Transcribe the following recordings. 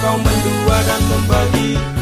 kau mendua dan membagi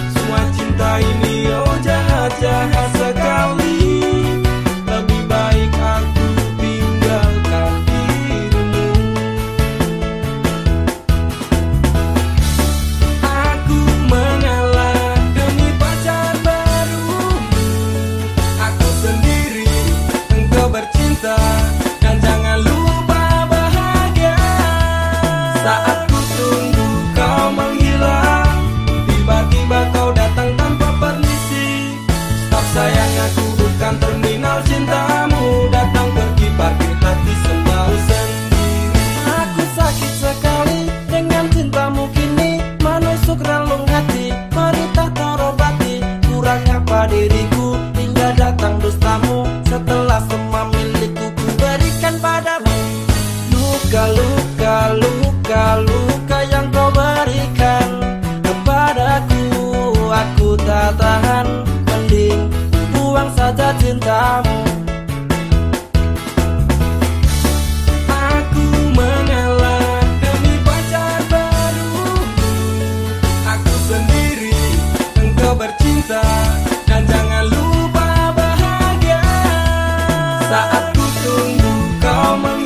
dulu kau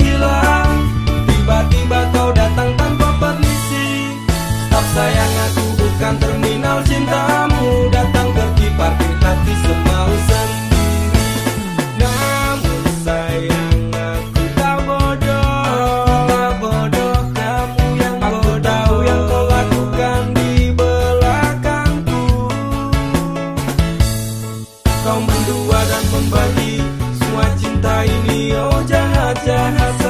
after